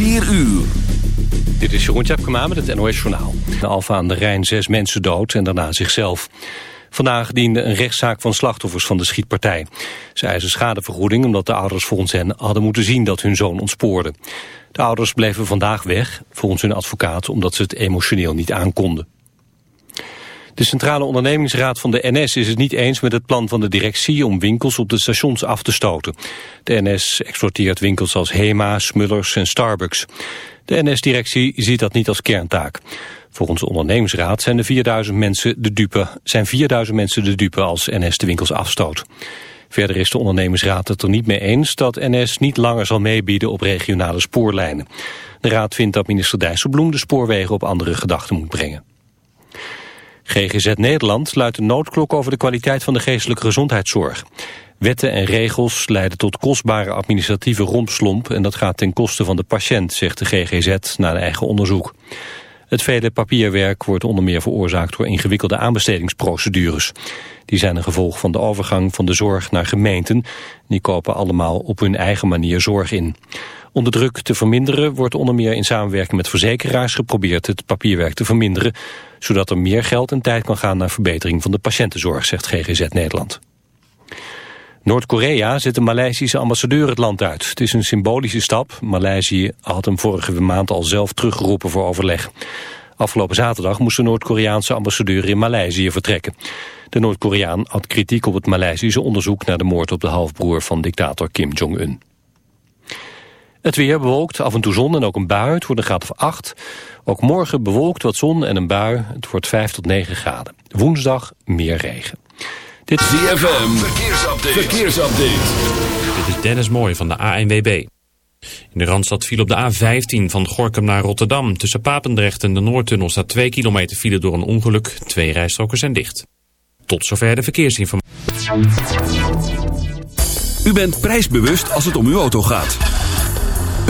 4 uur. Dit is Jeroen Tjepkema met het NOS Journaal. De Alfa aan de Rijn zes mensen dood en daarna zichzelf. Vandaag diende een rechtszaak van slachtoffers van de schietpartij. Ze eisen schadevergoeding omdat de ouders volgens hen hadden moeten zien dat hun zoon ontspoorde. De ouders bleven vandaag weg, volgens hun advocaat, omdat ze het emotioneel niet aankonden. De Centrale Ondernemingsraad van de NS is het niet eens met het plan van de directie om winkels op de stations af te stoten. De NS exporteert winkels als Hema, Smullers en Starbucks. De NS-directie ziet dat niet als kerntaak. Volgens de ondernemingsraad zijn, de 4000 mensen de dupe, zijn 4000 mensen de dupe als NS de winkels afstoot. Verder is de ondernemingsraad het er niet mee eens dat NS niet langer zal meebieden op regionale spoorlijnen. De raad vindt dat minister Dijsselbloem de spoorwegen op andere gedachten moet brengen. GGZ Nederland luidt een noodklok over de kwaliteit van de geestelijke gezondheidszorg. Wetten en regels leiden tot kostbare administratieve rompslomp... en dat gaat ten koste van de patiënt, zegt de GGZ na een eigen onderzoek. Het vele papierwerk wordt onder meer veroorzaakt door ingewikkelde aanbestedingsprocedures. Die zijn een gevolg van de overgang van de zorg naar gemeenten. Die kopen allemaal op hun eigen manier zorg in. Om de druk te verminderen wordt onder meer in samenwerking met verzekeraars geprobeerd het papierwerk te verminderen, zodat er meer geld en tijd kan gaan naar verbetering van de patiëntenzorg, zegt GGZ Nederland. Noord-Korea zet de Maleisische ambassadeur het land uit. Het is een symbolische stap. Maleisië had hem vorige maand al zelf teruggeroepen voor overleg. Afgelopen zaterdag moest de Noord-Koreaanse ambassadeur in Maleisië vertrekken. De Noord-Koreaan had kritiek op het Maleisische onderzoek naar de moord op de halfbroer van dictator Kim Jong-un. Het weer bewolkt, af en toe zon en ook een bui. Het wordt een graad of 8. Ook morgen bewolkt wat zon en een bui. Het wordt 5 tot 9 graden. Woensdag meer regen. Dit is ZFM. Verkeersupdate. Verkeersupdate. Dit is Dennis Mooij van de ANWB. In de Randstad viel op de A15 van Gorkum naar Rotterdam. Tussen Papendrecht en de Noordtunnel staat 2 kilometer file door een ongeluk. Twee rijstroken zijn dicht. Tot zover de verkeersinformatie. U bent prijsbewust als het om uw auto gaat.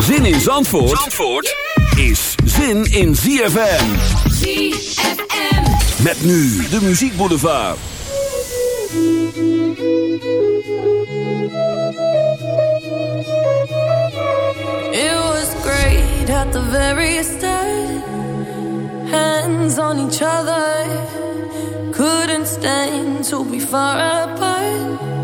Zin in Zandvoort, Zandvoort is zin in ZFM. ZFM. Met nu de muziekboulevard. It was great at the very start. Hands on each other. Couldn't stand to be far apart.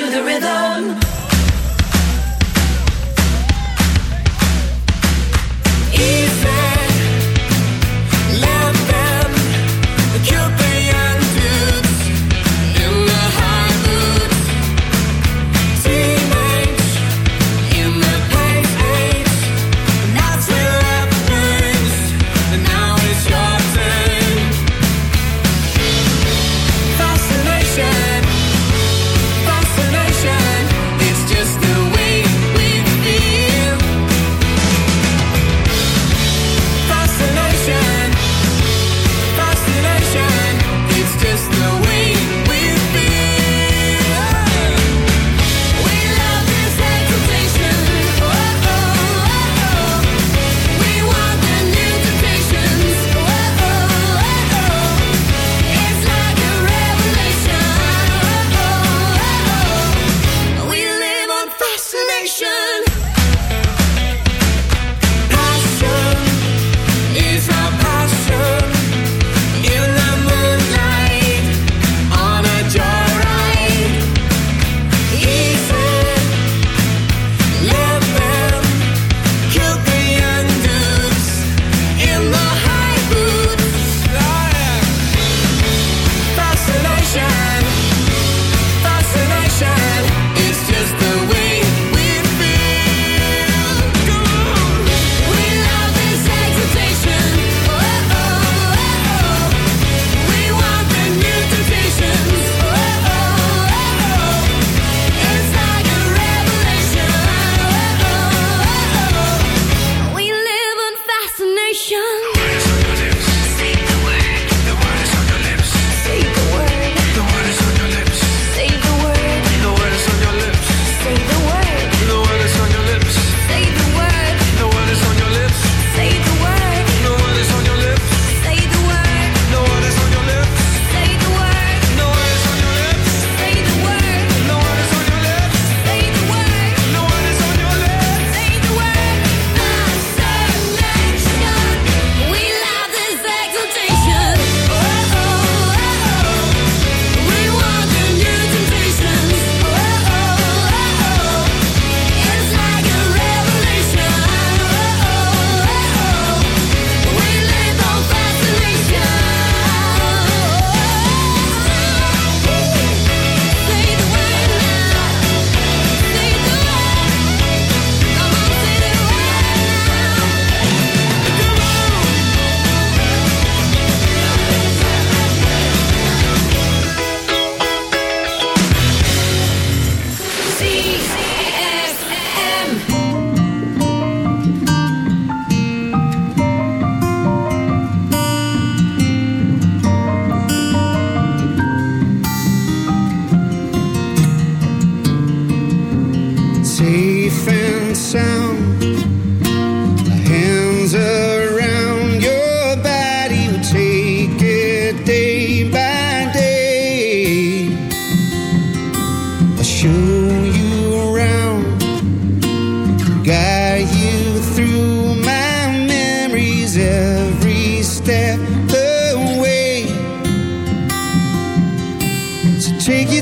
to the rhythm. vision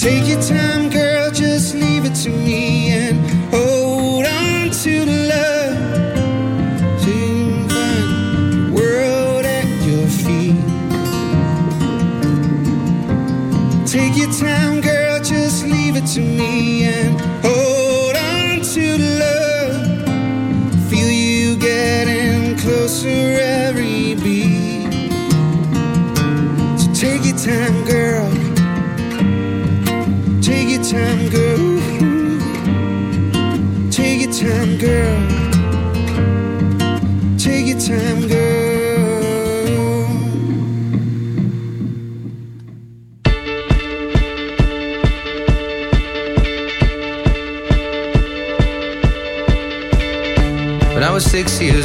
Take your time,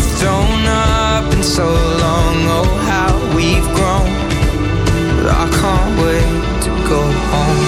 thrown up in so long. Oh, how we've grown. I can't wait to go home.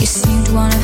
You seem to wanna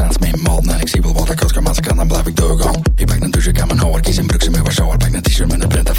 straat mijn mal. En ik zie wel wat ik had kan, dan blijf ik doorgaan. Ik pak een douche, ik kan mijn haar kiezen, broek ze met wat shower. Pak een t-shirt met een print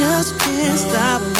just can't stop,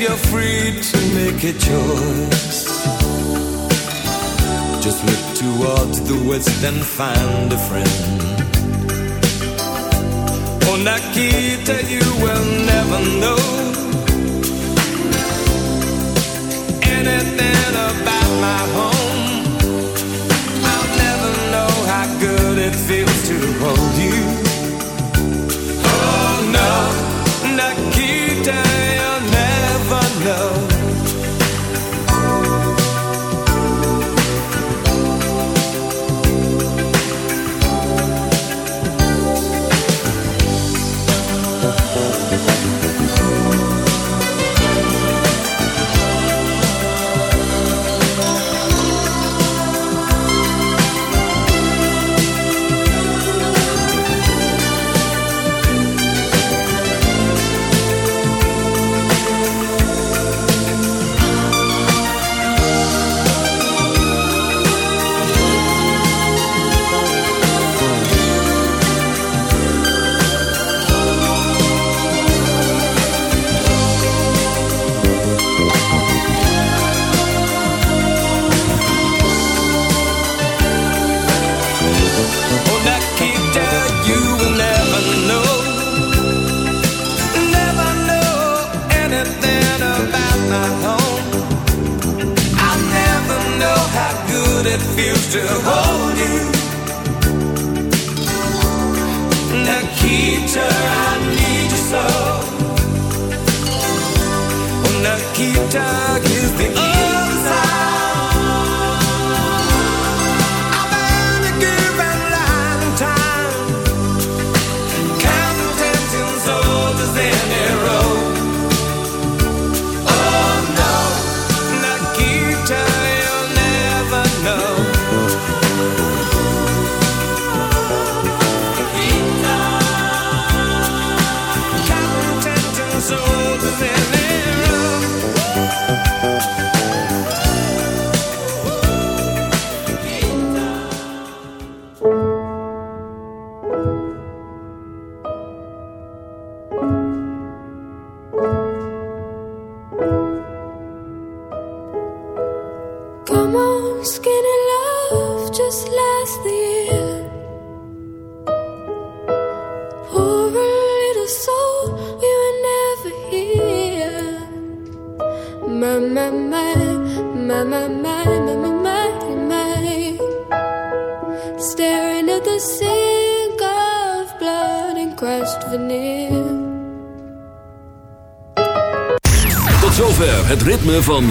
you're free to make a choice. Just look towards the west and find a friend. Oh, On that Akita, you will never know anything about my home. I'll never know how good it feels to hold you. That feels to hold you. Nikita, I need you so. Oh, Nikita.